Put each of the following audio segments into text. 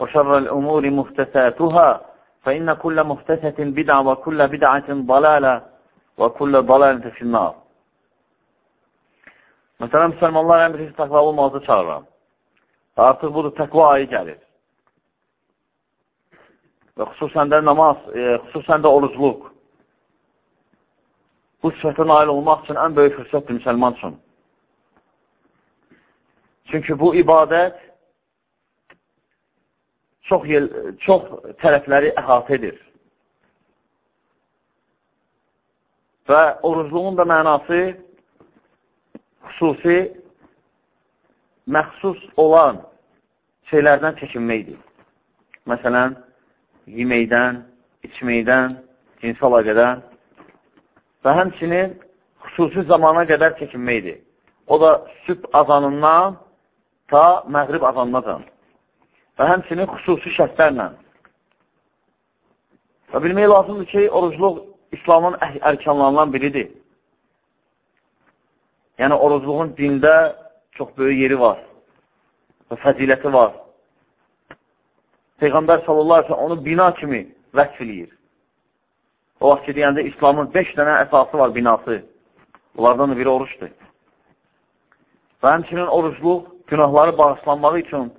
وشر الأمور محدثاتها فإن كل محدثة بدعة وكل بدعة ضلالة وكل ضلالة في النار Məsələn, müsəlmanlar ən birinci təqva olmazı çağırıram. Artıq budur, təqva ayı gəlir. Və xüsusən də namaz, e, xüsusən də orucluq. Bu sifətə nail olmaq üçün ən böyük fürsətdir müsəlman üçün. Çünki bu ibadət çox, yel, çox tərəfləri əhatə edir. Və orucluğun da mənası xüsusi, məxsus olan şeylərdən çəkinməkdir. Məsələn, yeməkdən, içməkdən, cinsi əlaqədən və həmçinin xüsusi zamana qədər çəkinməkdir. O da sübh azanından ta məğrib azanınacan və həmçinin xüsusi şərtlərlə. Və bilmək lazımdır ki, orucluq İslamın ərkanlarından biridir. Yəni, orucluğun dində çox böyük yeri var və fəziləti var. Peyğəmbər sallallahu aleyhi onu bina kimi vəsf eləyir. O vaxt ki, deyəndə İslamın 5 dənə əsası var binası. Bunlardan da biri oruçdur. Və həmçinin orucluq günahları bağışlanmağı üçün,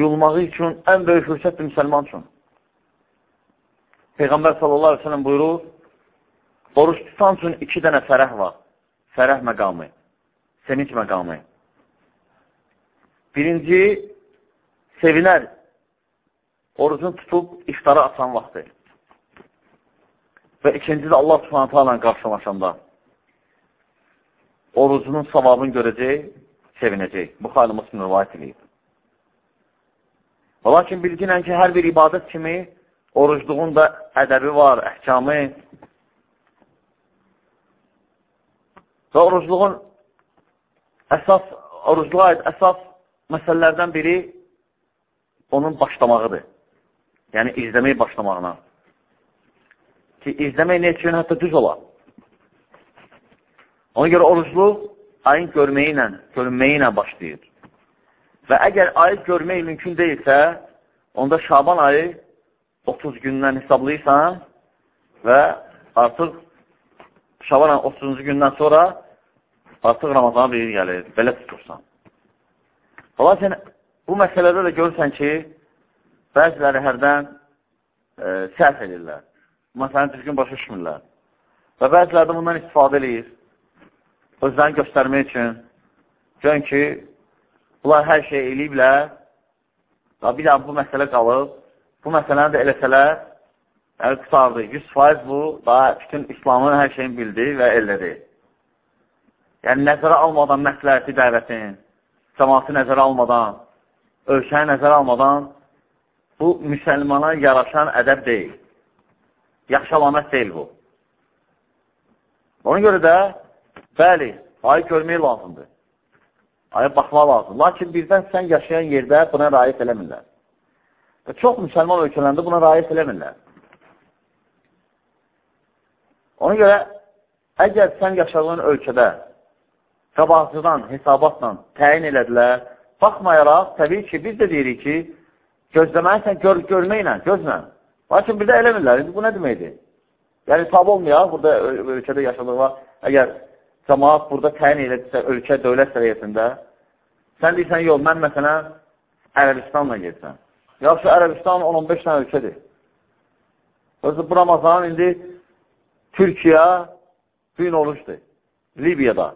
yulmağı üçün ən böyük fürsətdir müsəlman üçün. Peyğəmbər sallallahu aleyhi ve sellem buyurur, oruç tutan üçün iki dənə fərəh var. Fərəh məqamı, sevinç məqamı. Birinci, sevinər, orucun tutub iftara açan vaxtı. Və ikinci də Allah subhanətə ilə qarşılaşanda orucunun savabını görəcək, sevinəcək. Buxarı Müslim rivayət edib. Lakin bilginən ki, hər bir ibadət kimi orucluğun da ədəbi var, əhkamı. Və orucluğun əsas, orucluğa aid əsas məsələlərdən biri onun başlamağıdır. Yəni, izləmək başlamağına. Ki, izləmək nə üçün hətta düz olar. Ona görə orucluq ayın görməyi ilə, görünməyi ilə başlayır. Və əgər ayı görmək mümkün deyilsə, onda Şaban ayı 30 gündən hesablayırsan və artıq Şaban ayı 30-cu gündən sonra artıq Ramazana bir gəlir, belə tutursan. Lakin bu məsələdə də görürsən ki, bəziləri hərdən e, səhv edirlər. Məsələn, düzgün başa düşmürlər. Və bəziləri də bundan istifadə edir. Özlərini göstərmək üçün. Görün ki, bunlar hər şey eləyiblər. Bir daha bu məsələ qalıb. Bu məsələni də eləsələr, yəni qutardı. 100% bu, daha bütün İslamın hər şeyini bildi və elədi. Yəni, nəzərə almadan məsləhəti dəvətin, cəmatı nəzərə almadan, ölkəni nəzərə almadan bu müsəlmana yaraşan ədəb deyil. Yaxşı alamət deyil bu. Ona görə də, bəli, ayı görmək lazımdır. Aya baxmaq lazım. Lakin birdən sən yaşayan yerdə buna rayət eləmirlər. Və çox müsəlman ölkələrində buna rayət eləmirlər. Ona görə, əgər sən yaşadığın ölkədə qabaqcıdan, hesabatla təyin elədilər, baxmayaraq, təbii ki, biz də deyirik ki, gözləməlisən gör, görməklə, gözlə. Lakin bir də eləmirlər. İndi bu nə deməkdir? Yəni, tab olmayaq, burada ölkədə yaşadığı əgər cəmaat burada təyin elədirsə, ölkə dövlət səviyyəsində, sən deyirsən, yox, mən məsələn, Ərəbistanla gedirsən. Yaxşı, Ərəbistan 10-15 dənə ölkədir. Özü, bu Ramazan indi Türkiyə gün oruçdur. Libiyada.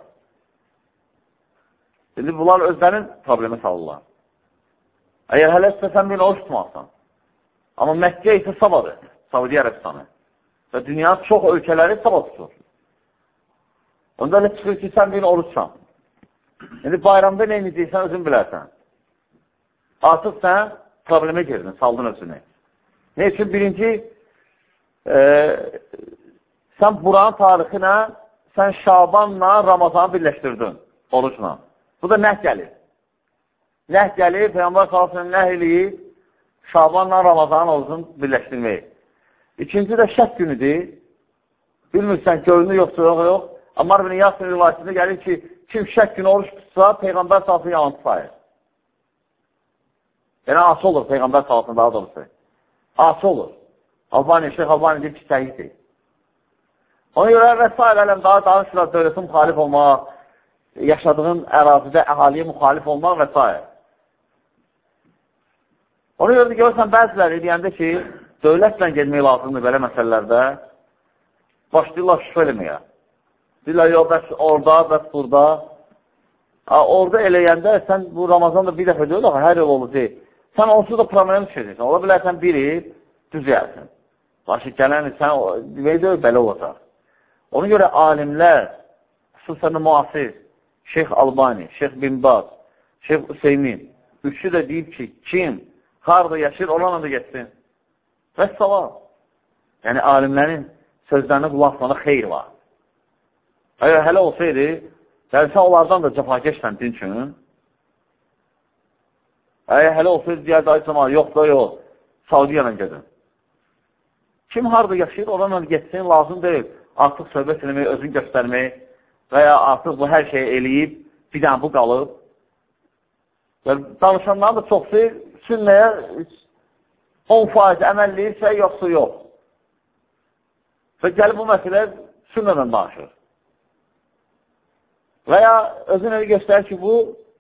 İndi bunlar özlərinin problemi salırlar. Əgər hələ istəsən bir oruç tutmazsan. Amma Məkkə isə sabadır, Saudi Ərəbistanı. Və dünyanın çox ölkələri sabah tutur. Onda elə çıxır ki, sən bir oruçsan. İndi bayramda nə edəcəksən, özün bilərsən. Artıq sən problemə girdin, saldın özünü. Ne üçün? Birinci, e, sən buranın tarixi ilə, sən Şabanla Ramazanı birləşdirdin orucla. Bu da nəh gəlir. Nəh gəlir, Peyyambar salasını nəh eləyib, Şabanla Ramazanın orucunu birləşdirmək. İkinci də şək günüdür. Bilmirsən, görünür yoxsa yox, yox. Ammar bin Yasir rivayətində gəlir ki, kim şək günü oruç tutsa, Peyğəmbər salsın yalançı sayır. Yəni, ası olur Peyğəmbər salsın daha doğrusu. Ası olur. Albani, Şeyh Albani deyir ki, səhiddir. Ona görə və s. ələm daha danışırlar dövlətin müxalif olmaq, yaşadığın ərazidə əhaliyə müxalif olmaq və s. Ona görə görürsən, bəziləri deyəndə ki, dövlətlə gedmək lazımdır belə məsələlərdə, başlayırlar şübhə eləməyə. Deyirlər, yox, bəs orada, bəs burada. Ha, orada eləyəndə sən bu Ramazanda bir dəfə deyil, hər il olacaq. Sən onsuz da problem düşəcəksən. Ola bilərsən biri düzəlsin. Başı gələn sən deyil, belə olacaq. Ona görə alimlər, xüsusən müasir, Şeyx Albani, Şeyx Bin Baz, Şeyx Hüseymin, üçü də deyib ki, kim harada yaşayır, olanla da getsin. Və salam. Yəni, alimlərin sözlərini qulaq asmada xeyr var. Əgər hələ olsaydı, gəlsə onlardan da cəfakeşlə din üçün. Əgər hələ olsaydı, deyər, dayı cəmal, yox da yox, Saudiya ilə gedin. Kim harada yaşayır, oranla getsin, lazım deyil. Artıq söhbət eləmək, özünü göstərmək və ya artıq bu hər şeyi eləyib, bir dənə bu qalıb. Və danışanların da çoxsu sünnəyə 10% əməlliyirsə, yoxsa yox. Və gəlib bu məsələ sünnədən danışır. Və ya özün elə göstərir ki, bu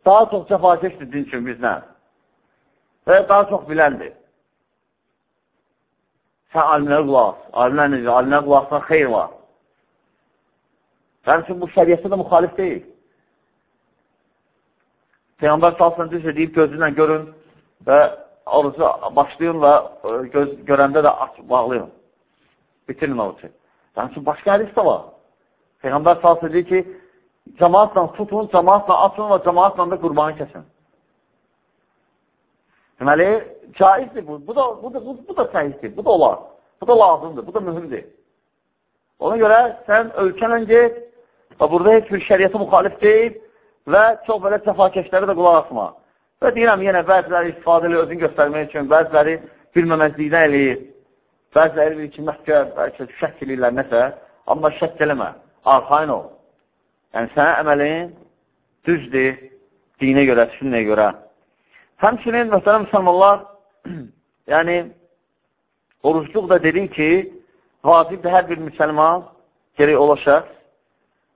daha çox cəfakeşdir din üçün bizdən. Və ya daha çox biləndir. Sən alimlərə qulaq, alimlər necə, alimlərə qulaqsan xeyr var. Üçün bu şəriyyətdə də müxalif deyil. Peyğəmbər salsın düzə deyib gözünlə görün və orucu başlayın və e, göz, görəndə də aç, bağlayın. Bitirin orucu. Ki, başqa hədis də var. Peyğəmbər salsı deyir ki, cəmaatla tutun, cəmaatla açın və cəmaatla da qurbanı kəsin. Deməli, caizdir bu. Bu da, bu da, bu, bu da səhiddir, bu da olar. Bu da lazımdır, bu da mühümdir. Ona görə sən ölkənlə get və burada heç bir şəriyyəti müxalif deyil və çox belə təfakeşləri də qulaq asma. Və deyirəm, yenə bəziləri istifadə edir özünü göstərmək üçün, bəziləri bilməməzlikdən eləyir. Bəziləri bilir ki, məhkər, bəlkə şək eləyirlər nəsə, amma şək eləmə, arxain ol. Yəni, sənə əməlin düzdür, dinə görə, sünnəyə görə. Həmçinin, məsələn, müsəlmanlar, yəni, orucluq da dedik ki, vacibdir hər bir müsəlman, gerək ola şəxs,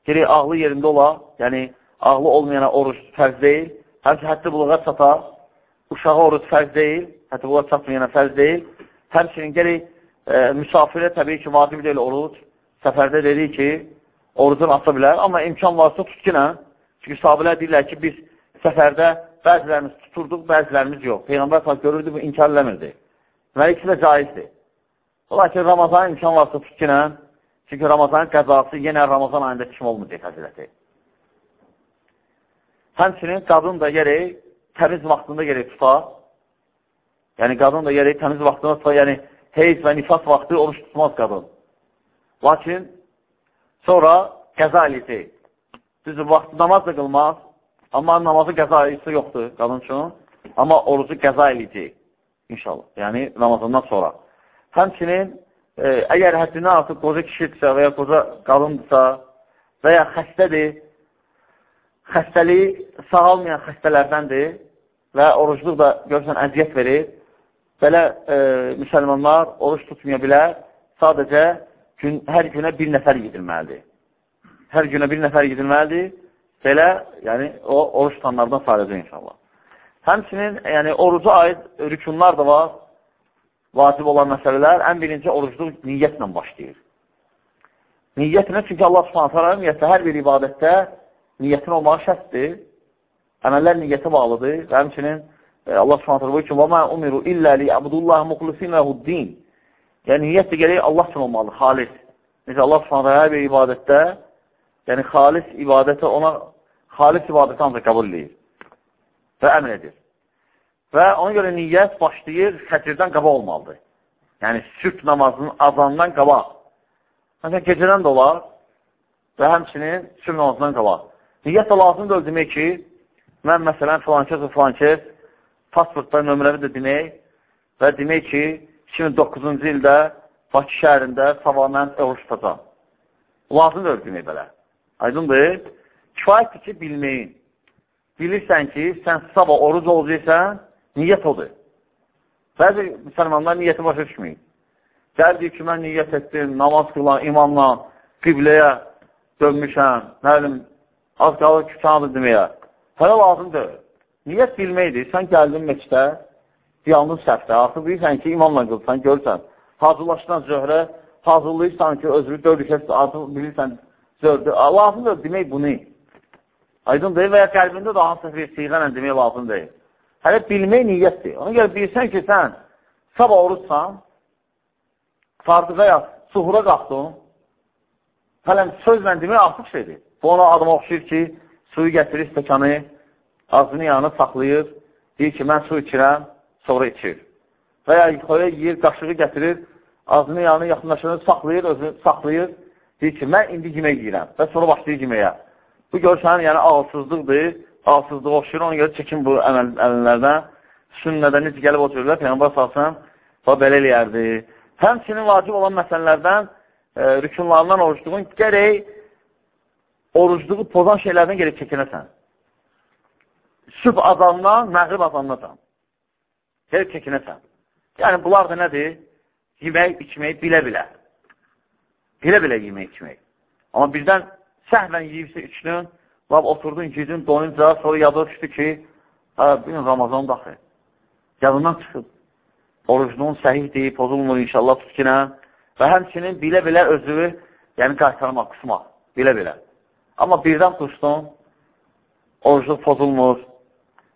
gerək ağlı yerində ola, yəni, ağlı olmayana oruc fərz deyil, Həmçə həddi buluğa çata, uşağı oruc fərz deyil, həddi buluğa çatmayana fərz deyil. Həmçinin gərik e, müsafirə təbii ki, vacib deyil oruc. Səfərdə dedik ki, orucunu ata bilər, amma imkan varsa tutkinə. Çünki sahabilər deyirlər ki, biz səfərdə bəzilərimiz tuturduq, bəzilərimiz yox. Peyğəmbər falan görürdü, bu inkar eləmirdi. Deməli, ikisi də caizdir. Lakin Ramazan imkan varsa tutkinə, çünki Ramazanın qəzası yenə Ramazan ayında kim olmayacaq həzrəti. Həmçinin qadın da gerək təmiz vaxtında gerək tuta. Yəni, qadın da gerək təmiz vaxtında tuta. Yəni, heyz və nifas vaxtı oruç tutmaz qadın. Lakin sonra qəza eləyəcək. Düzdür, vaxtı namaz da qılmaz. Amma namazı qəza eləyəcək yoxdur qadın üçün. Amma orucu qəza eləyəcək. İnşallah. Yəni, Ramazandan sonra. Həmçinin, e, əgər həddindən artıq qoca kişidirsə və ya qoca qadındırsa və ya xəstədir, xəstəliyi sağalmayan xəstələrdəndir və orucluq da görürsən əziyyət verir. Belə e, müsəlmanlar oruç tutmaya bilər, sadəcə gün, hər günə bir nəfər gidilməlidir. Hər günə bir nəfər gidilməlidir, belə, yəni o oruç tutanlardan sayılacaq inşallah. Həmçinin, yəni, oruca aid rükunlar da var, vacib olan məsələlər. Ən birinci, orucluq niyyətlə başlayır. Niyyətlə, çünki Allah subhanətə niyyətə hər bir ibadətdə niyyətin olmağı şərtdir. Əməllər niyyətə bağlıdır və həmçinin e, Allah subhanətə buyur ki, وَمَا أُمِرُوا إِلَّا لِيَعْبُدُوا مُخْلِسِينَ لَهُ الدِّينِ Yəni, niyyət də gələk Allah üçün olmalıdır, xalis. Necə Allah subhanətə hər bir ibadətdə, yəni xalis ibadətə ona, xalis ibadətə ancaq qəbul edir və əmr edir. Və ona görə niyyət başlayır, fəcrdən qabaq olmalıdır. Yəni, sübh namazının azandan qabaq. Məsələn, gecədən də olar və həmçinin sübh namazından qabaq. Niyyət də lazımdır demək ki, mən məsələn filankəs və filankəs pasportda nömrəvi də demək və demək ki, 2009-cu ildə Bakı şəhərində sabah mən oruç tutacam. Lazımdır demək belə. Aydındır? Kifayətdir ki, bilməyin bilirsən ki, sən sabah oruc olacaqsan, niyyət odur. Bəzi müsəlmanlar niyyəti başa düşməyib. Gəl deyir ki, mən niyyət etdim, namaz qılan imamla qibləyə dönmüşəm, məlim, az qalır ki, canlı deməyə. Hələ lazımdır. Niyyət bilməkdir. Sən gəldin məkdə, yalnız səhvdə, artıq bilirsən ki, imamla qılsan, görürsən. Hazırlaşdan zöhrə, hazırlayırsan ki, özünü dörd artıq bilirsən, zöhdür. Lazımdır demək bunu. Aydın deyil və ya qəlbində də hansısa bir siğənlə demək lazım deyil. Hələ bilmək niyyətdir. Ona görə bilsən ki, sən sabah oruçsan, fardıqa ya suhura qalxdın, hələ sözlə demək artıq şeydir. Bu ona adama oxşayır ki, suyu gətirir stəkanı, ağzını yanı saxlayır, deyir ki, mən su içirəm, sonra içir. Və ya yuxarıya yiyir, qaşığı gətirir, ağzını yanı yaxınlaşını saxlayır, özünü saxlayır, deyir ki, mən indi yemək yiyirəm və sonra başlayır yeməyə. Bu görsən, yəni ağılsızlıqdır, ağılsızlığa oxşayır, ona görə çəkin bu əməl, əməllərdən. Sünnədə necə gəlib otururlar, Peyğəmbər salsın, və belə eləyərdi. Həmçinin vacib olan məsələlərdən, e, rükunlarından orucluğun gərək orucluğu pozan şeylərdən gerək çəkinəsən. Süb azandan, məğrib azandan. Gerək çəkinəsən. Yəni, bunlar da nədir? Yemək, içmək, bilə-bilə. Bilə-bilə yemək, içmək. Amma birdən səhvən yiyibsə üçünün, lab oturdun gecin doyunca, sonra yada düşdü ki, hə, bir gün Ramazan daxil. Yadından çıxıb. Orucluğun səhihdir, pozulmur inşallah tutkinə və həmçinin bilə-bilə özünü, yəni qaytarmaq, qısmaq, bilə-bilə. Amma birdən tutdun, orucluq pozulmur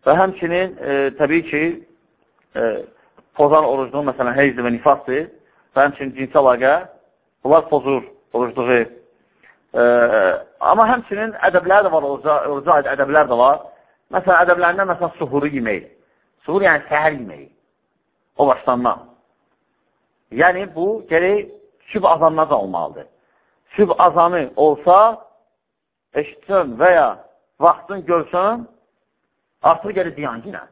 və həmçinin e, təbii ki, e, pozan orucluğun, məsələn, heyzdir və nifasdır və həmçinin cinsi əlaqə, bunlar pozur orucluğu. E, amma həmçinin ədəblər də var, oruca, oruca aid ədəblər də var. Məsələn, ədəblərindən məsələn, suhuru yemək. Suhur yəni səhər yeməyi. O başlandan. Yəni, bu gerək süb azanına da olmalıdır. Süb azanı olsa, eşitsən və ya vaxtın görsən, artıq gəlir ziyan yenə.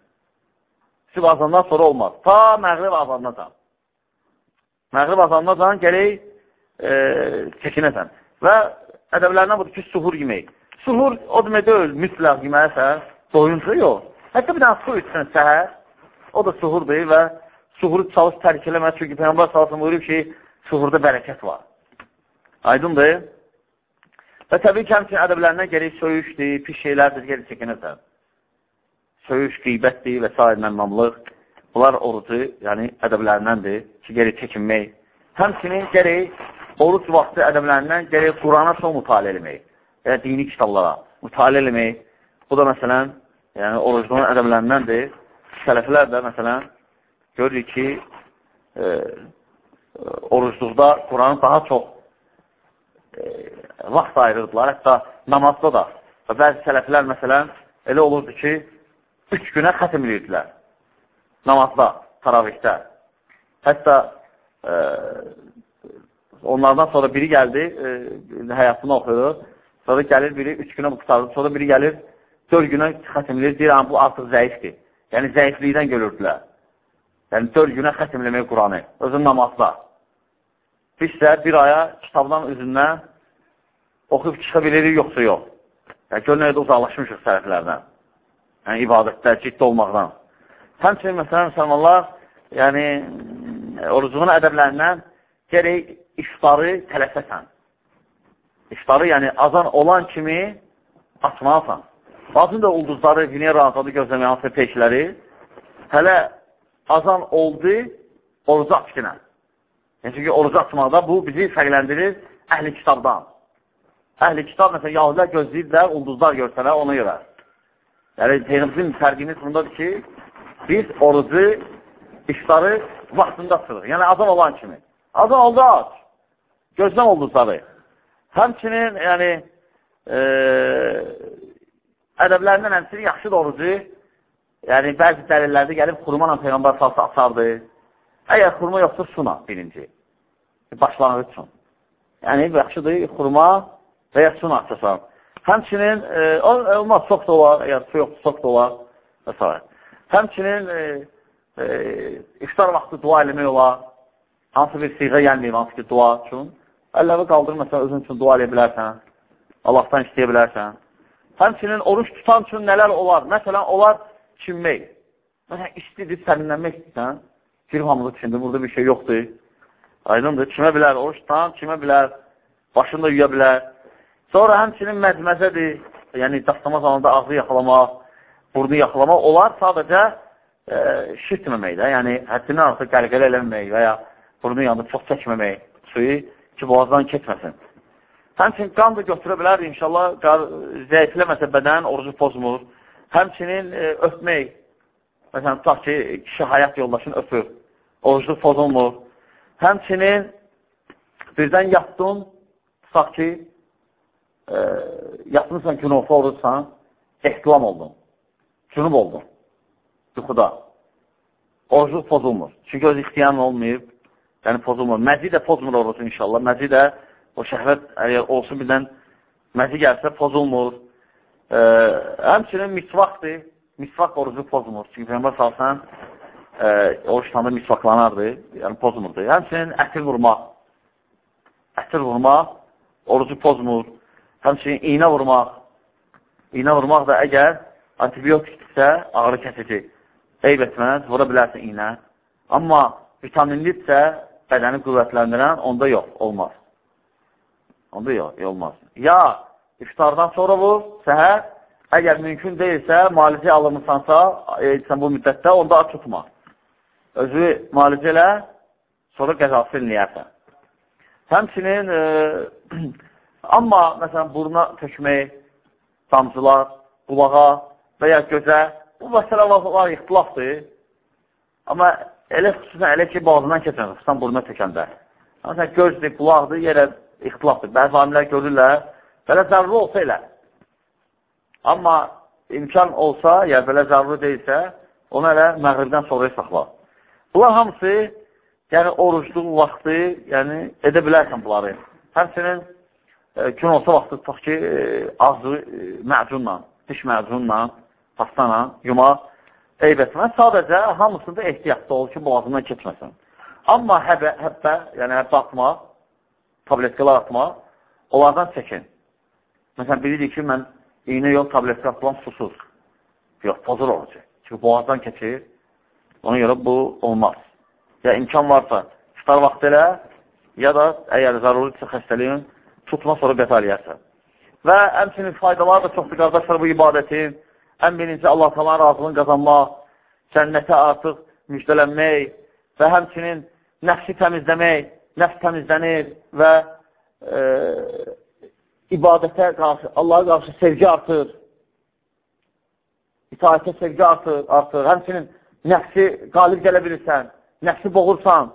Süb azandan sonra olmaz. Ta məğrib azandan. Məğrib azandan gələk e, çəkinəsən. Və ədəblərindən budur ki, suhur yemək. Suhur o demək deyil, mütləq yeməlisə, doyunca yox. Hətta bir dənə su içsin səhər, o da suhurdur və suhuru çalış tərk eləməz. Çünki Peyğəmbər salsın buyurub ki, suhurda bərəkət var. Aydındır. Və təbii ki, həmçin ədəblərindən gerək söyüşdür, pis şeylərdir, gerək çəkinirsən. Söyüş, qiybətdir və s. məmmamlıq. Bunlar orucu, yəni ədəblərindəndir ki, gerək çəkinmək. Həmçinin gerək oruç vaxtı ədəblərindən gərək Qurana çox mütaliə eləmək və ya dini kitablara mütaliə eləmək. Bu da məsələn, yəni orucluğun ədəblərindəndir. Sələflər də məsələn, görürük ki, e, orucluqda Quranı daha çox e, vaxt ayırırdılar, hətta namazda da. Və bəzi sələflər məsələn, elə olurdu ki, üç günə xətm edirdilər namazda, taravihdə. Hətta e, Onlardan sonra biri gəldi, e, həyatını oxuyur. Sonra gəlir biri üç günə bu qutarır. Sonra biri gəlir dörd günə xətimləyir. Deyir, bu artıq zəifdir. Yəni, zəiflikdən görürdülər. Yəni, dörd günə xətimləmək Quranı. Özün namazda. Biz də bir aya kitabdan üzündən oxuyub çıxa bilirik, yoxsa yox. Yəni, gör nə uzaqlaşmışıq sərəflərdən. Yəni, ibadətdə, ciddi olmaqdan. Həmçinin, məsələn, müsəlmanlar, yəni, orucunun ədəblərindən gərək iftarı tələsəsən. İftarı, yəni azan olan kimi açmalısan. Lazım da ulduzları, Venera adı gözləməyə hansı peşləri hələ azan oldu, orucu açqınə. Yəni, çünki orucu açmaqda bu bizi fərqləndirir əhli kitabdan. Əhli kitab, məsələn, yahudilər gözləyirlər, ulduzlar görsələr ona görə. Yəni, Peyğəmbərin fərqimiz bundadır ki, biz orucu, iftarı vaxtında açırıq. Yəni, azan olan kimi. Azan oldu aç. Gözləm ulduzları. Həmçinin, yəni, e, ədəblərindən həmçinin yaxşıdır orucu. Yəni, bəzi dəlillərdə gəlib xurma ilə Peyğəmbər salsa asardı. Əgər xurma yoxsa suna birinci. Başlanğıç üçün. Yəni, yaxşıdır xurma və ya suna açasan. Həmçinin, e, olmaz, çox da olar, su yoxdur, çox da olar və s. Həmçinin e, e, iftar vaxtı dua eləmək olar. Hansı bir siğə gəlməyib, hansı ki, dua üçün. Əlləri qaldırır, məsələn, özün üçün dua eləyə bilərsən. Allahdan istəyə bilərsən. Həmçinin oruç tutan üçün nələr olar? Məsələn, olar çinmək. Məsələn, istidir, sərinlənmək istəyirsən. Hamıda çindir, burada bir şey yoxdur. Aydındır, kimə bilər, oruç tutan, kimə bilər, başında yuya bilər. Sonra həmçinin məzməzədir, yəni dastama zamanında ağzı yaxalamaq, burnu yaxalamaq olar sadəcə e, şirtməməkdə, yəni həddini artıq qəlqələ eləməmək və ya burnu yanında çox çəkməmək suyu ki, boğazdan keçməsin. Həmçinin qan da götürə bilər, inşallah zəifləməsə bədən orucu pozmur. Həmçinin e, öpmək, məsələn, tutaq ki, kişi həyat yoldaşını öpür, orucu pozulmur. Həmçinin birdən yatdın, tutaq ki, e, yatmısan günofa olursan, ehtilam oldun, cünub oldun yuxuda. Orucu pozulmur. Çünki öz istəyən olmayıb, yəni pozulmur. Məzi də pozmur orucu inşallah. Məzi də o şəhvət əgər olsun birdən məzi gəlsə pozulmur. E, həmçinin misvaqdır. Misvaq orucu pozmur. Çünki Peyğəmbər salsan e, oruç tanı misvaqlanardı, yəni pozmurdu. Həmçinin ətir vurmaq. Ətir vurmaq orucu pozmur. Həmçinin iynə vurmaq. İynə vurmaq da əgər antibiotikdirsə, ağrı kəsici. Eyb etməz, vura bilərsən iynə. Amma vitaminlidirsə, bədəni qüvvətləndirən, onda yox, olmaz. Onda yox, olmaz. Ya iftardan sonra vur, səhər, əgər mümkün deyilsə, malicə alınırsansa, e, bu müddətdə, onda tutma. Özü malicə elə, sonra qəzası eləyərsən. Həmçinin e, Amma, məsələn, buruna tökmək, damcılar, qulağa və ya gözə, bu məsələ var, ixtilafdır. Amma elə xüsusən elə ki, boğazından keçən, xüsusən buruna tökəndə. Məsələn, gözdür, qulaqdır, yerə ixtilafdır. Bəzi alimlər görürlər, belə zəruri olsa elə. Amma imkan olsa, ya belə zəruri deyilsə, onu elə məğribdən sonra saxla. Bunlar hamısı, yəni orucluq vaxtı, yəni edə bilərsən bunları. Həmçinin gün olsa vaxtı tutaq ki, ağzı məcunla, diş məcunla, pastana yumaq eyb etməz. Sadəcə hamısında ehtiyatda ol ki, boğazından keçməsin. Amma həbə, həbbə, yəni həbbə atmaq, tabletkalar atmaq, onlardan çəkin. Məsələn, deyir ki, mən iynə yox, tabletka atılan susuz. Yox, pozur olacaq. Çünki boğazdan keçir, ona görə bu olmaz. Ya imkan varsa, iftar vaxtı elə, ya da əgər zaruridirsə xəstəliyin tutma sonra qəta eləyərsən. Və əmsinin faydaları da çoxdur, qardaşlar, bu ibadətin. Ən birinci Allah talan razılığını qazanmaq, cənnətə artıq müjdələnmək və həmçinin nəfsi təmizləmək, nəfs təmizlənir və e, ibadətə qarşı, Allaha qarşı sevgi artır, itaətə sevgi artır, artır. Həmçinin nəfsi qalib gələ bilirsən, nəfsi boğursan,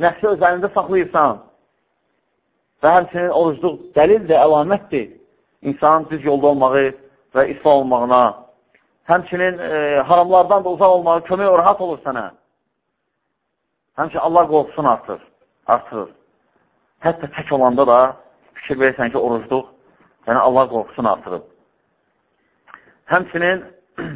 nəfsi öz əlində saxlayırsan, Və həmçinin orucluq dəlildir, əlamətdir insanın düz yolda olmağı və islah olmağına. Həmçinin e, haramlardan da uzaq olmağı kömək o rahat olur sənə. Həmçinin Allah qorxusunu artır, artırır. Hətta tək olanda da fikir verirsən ki, orucluq, yəni Allah qorxusunu artırır. Həmçinin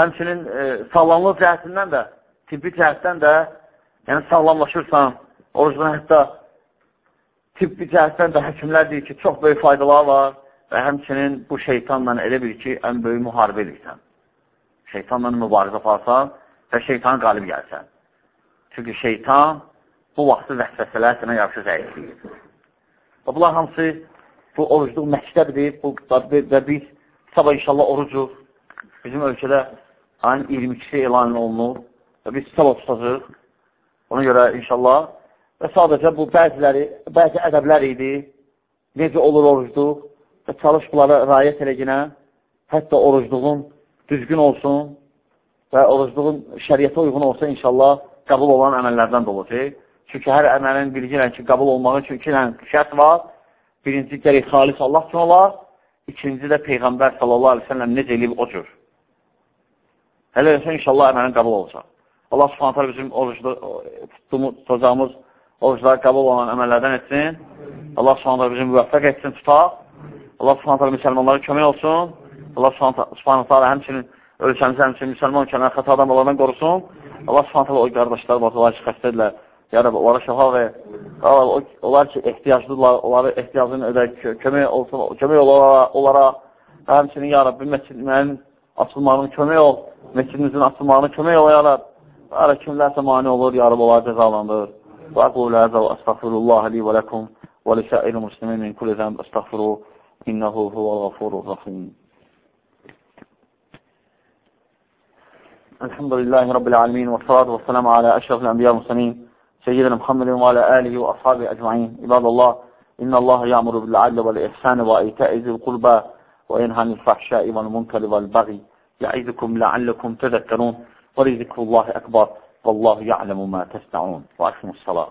həmçinin e, sağlamlıq cəhətindən də, tibbi cəhətdən də yəni sağlamlaşırsan, orucdan hətta tibbi cəhətdən də həkimlər deyir ki, çox böyük faydalar var və həmçinin bu şeytanla elə bil ki, ən böyük müharibə edirsən. Şeytanla mübarizə aparsan və şeytan qalib gəlsən. Çünki şeytan bu vaxtı vəsvəsələr sənə yaxşı zəifləyir. Və bunlar hamısı bu orucluq məktəbdir bu, və biz sabah inşallah orucuq. Bizim ölkədə ayın 22-si elan olunur və biz sabah tutacaq. Ona görə inşallah və sadəcə bu bəziləri, bəzi ədəblər idi, necə olur orucluq və çalış bunlara rayət eləginə, hətta orucluğun düzgün olsun və orucluğun şəriyyətə uyğun olsa inşallah qəbul olan əməllərdən də olacaq. Çünki hər əməlin bilgilən ki, qəbul olmağı üçün iki dənə şərt var. Birinci gərək xalis Allah üçün olar, ikinci də Peyğəmbər sallallahu aleyhi ve sellem necə eləyib o cür. Hələ inşallah əməlin qəbul olacaq. Allah subhanətlər bizim orucda, tutduğumuz, tutacağımız orucları qəbul olan əməllərdən etsin. Allah subhanətlər bizim müvəffəq etsin, tutaq. Allah subhanətlər müsəlmanlara kömək olsun. Allah subhanətlər həmçinin ölkəmizi, həmçinin müsəlman ölkələrə xətadan olandan qorusun. Allah subhanətlər o qardaşlar, bacılar ki, xəstədirlər. Ya Rabbi, onlara şəfa və onlar ki, ehtiyaclıdırlar, onları ehtiyacını ödək, kömək olsun, kömək onlara, onlara həmçinin, ya Rabbi, məscidlərin açılmağını kömək ol, məscidimizin açılmağını kömək ol, ya Rabbi. Ara kimlərsə mani olur, yarıb olar, cəzalandır. Və aqulə əzə və əstəğfirullah li və ləkum və li müslümin min kulli zəmb əstəxfiru, innəhu huvəl ğafurur rəxim. Elhamdülillahi Rabbil alemin və salatu və salamu alə əşrafil ənbiya muslimin seyyidina Muhammedin və alə əlihi və ashabi əcma'in. İbadallah, inna Allah ya'muru bil ədlə və ihsani və itəizil qulbə və itə'i fəhşəi və l-munkəli və l-bəği. Yəizikum لعلكم تذكرون ولذكر الله أكبر والله يعلم ما تصنعون وأقيموا الصلاة.